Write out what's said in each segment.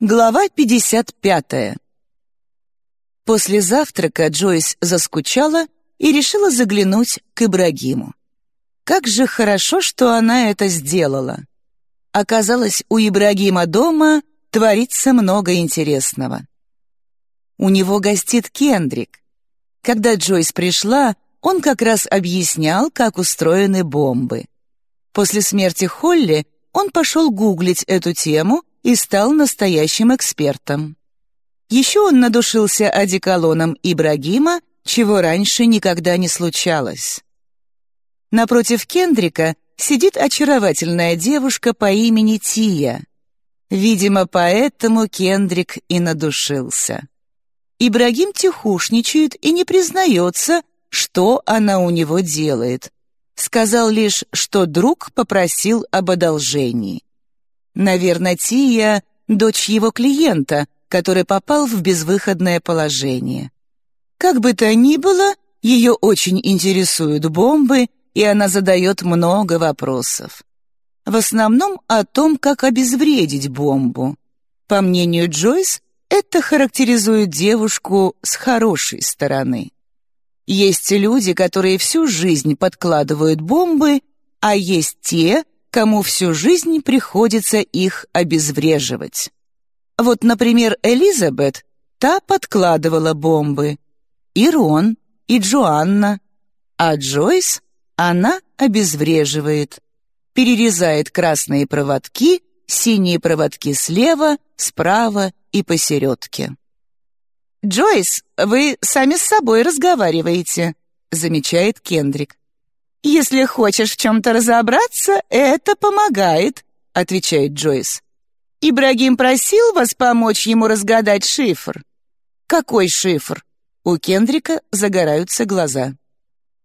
Глава 55. После завтрака Джойс заскучала и решила заглянуть к Ибрагиму. Как же хорошо, что она это сделала. Оказалось, у Ибрагима дома творится много интересного. У него гостит Кендрик. Когда Джойс пришла, он как раз объяснял, как устроены бомбы. После смерти Холли он пошел гуглить эту тему и стал настоящим экспертом. Еще он надушился одеколоном Ибрагима, чего раньше никогда не случалось. Напротив Кендрика сидит очаровательная девушка по имени Тия. Видимо, поэтому Кендрик и надушился. Ибрагим тихушничает и не признается, что она у него делает. Сказал лишь, что друг попросил об одолжении. Наверное, Тия — дочь его клиента, который попал в безвыходное положение. Как бы то ни было, ее очень интересуют бомбы, и она задает много вопросов. В основном о том, как обезвредить бомбу. По мнению Джойс, это характеризует девушку с хорошей стороны. Есть люди, которые всю жизнь подкладывают бомбы, а есть те, кому всю жизнь приходится их обезвреживать. Вот, например, Элизабет, та подкладывала бомбы. И Рон, и Джоанна. А Джойс, она обезвреживает. Перерезает красные проводки, синие проводки слева, справа и посередке. «Джойс, вы сами с собой разговариваете», — замечает Кендрик. «Если хочешь в чем-то разобраться, это помогает», — отвечает Джойс. «Ибрагим просил вас помочь ему разгадать шифр». «Какой шифр?» У Кендрика загораются глаза.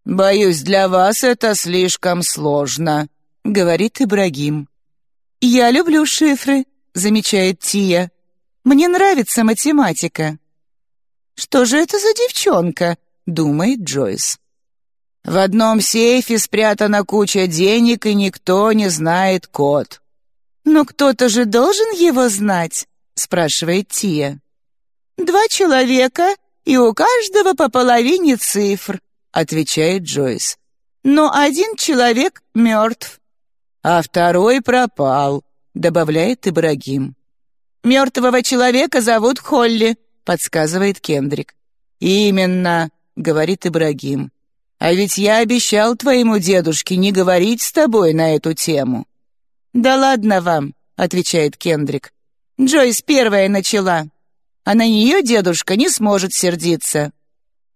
«Боюсь, для вас это слишком сложно», — говорит Ибрагим. «Я люблю шифры», — замечает Тия. «Мне нравится математика». «Что же это за девчонка?» — думает Джойс. В одном сейфе спрятана куча денег, и никто не знает код. «Но кто-то же должен его знать?» — спрашивает Тия. «Два человека, и у каждого по половине цифр», — отвечает Джойс. «Но один человек мертв». «А второй пропал», — добавляет Ибрагим. «Мертвого человека зовут Холли», — подсказывает Кендрик. «Именно», — говорит Ибрагим. А ведь я обещал твоему дедушке не говорить с тобой на эту тему». «Да ладно вам», — отвечает Кендрик. «Джойс первая начала, а на нее дедушка не сможет сердиться».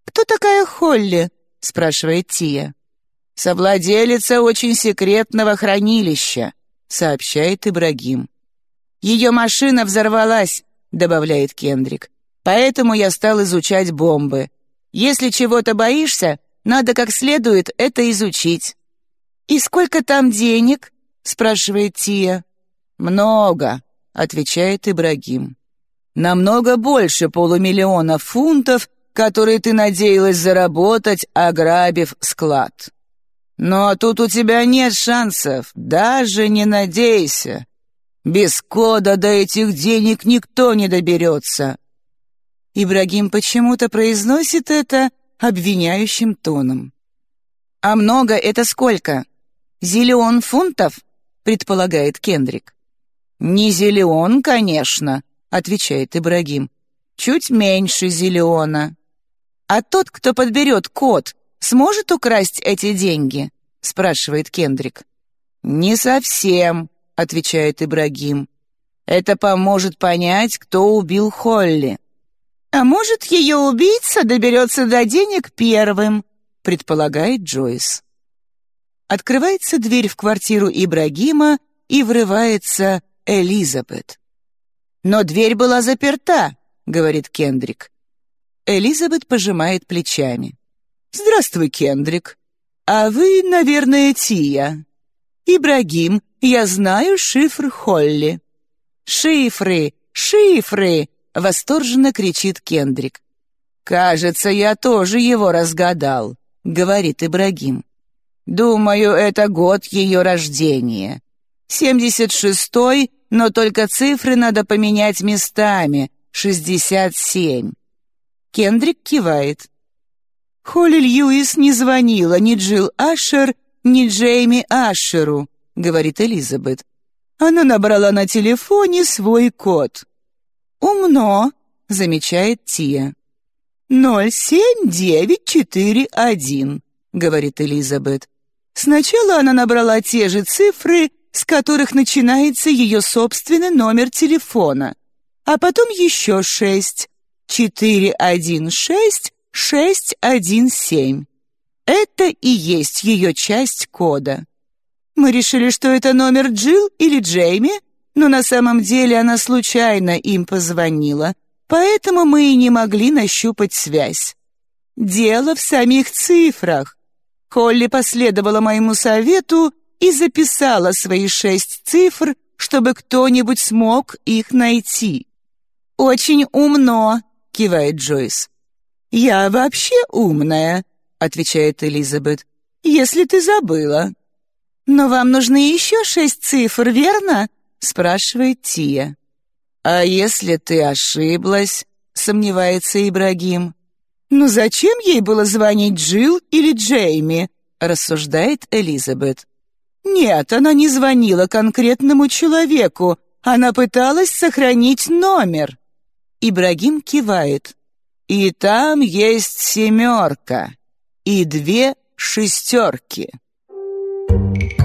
«Кто такая Холли?» — спрашивает Тия. «Совладелица очень секретного хранилища», — сообщает Ибрагим. «Ее машина взорвалась», — добавляет Кендрик. «Поэтому я стал изучать бомбы. Если чего-то боишься, надо как следует это изучить». «И сколько там денег?» — спрашивает Тия. «Много», — отвечает Ибрагим. «Намного больше полумиллиона фунтов, которые ты надеялась заработать, ограбив склад. Но тут у тебя нет шансов, даже не надейся. Без кода до этих денег никто не доберется». Ибрагим почему-то произносит это обвиняющим тоном. «А много это сколько? Зиллион фунтов?» — предполагает Кендрик. «Не зиллион, конечно», — отвечает Ибрагим. «Чуть меньше зиллиона». «А тот, кто подберет код, сможет украсть эти деньги?» — спрашивает Кендрик. «Не совсем», — отвечает Ибрагим. «Это поможет понять, кто убил Холли». «А может, ее убийца доберется до денег первым», предполагает Джойс. Открывается дверь в квартиру Ибрагима и врывается Элизабет. «Но дверь была заперта», — говорит Кендрик. Элизабет пожимает плечами. «Здравствуй, Кендрик. А вы, наверное, Тия. Ибрагим, я знаю шифр Холли». «Шифры! Шифры!» Восторженно кричит Кендрик. «Кажется, я тоже его разгадал», — говорит Ибрагим. «Думаю, это год ее рождения. Семьдесят шестой, но только цифры надо поменять местами. Шестьдесят семь». Кендрик кивает. Холли Льюис не звонила ни Джилл Ашер, ни Джейми Ашеру, говорит Элизабет. Она набрала на телефоне свой код. «Умно», — замечает Тия. «Ноль семь девять четыре один», — говорит Элизабет. Сначала она набрала те же цифры, с которых начинается ее собственный номер телефона, а потом еще шесть. Четыре один шесть шесть один семь. Это и есть ее часть кода. Мы решили, что это номер Джилл или Джейми, но на самом деле она случайно им позвонила, поэтому мы и не могли нащупать связь. Дело в самих цифрах. Холли последовала моему совету и записала свои шесть цифр, чтобы кто-нибудь смог их найти. «Очень умно», — кивает Джойс. «Я вообще умная», — отвечает Элизабет, — «если ты забыла». «Но вам нужны еще шесть цифр, верно?» — спрашивает Тия. «А если ты ошиблась?» — сомневается Ибрагим. «Ну зачем ей было звонить Джилл или Джейми?» — рассуждает Элизабет. «Нет, она не звонила конкретному человеку. Она пыталась сохранить номер». Ибрагим кивает. «И там есть семерка и две шестерки». Thank you.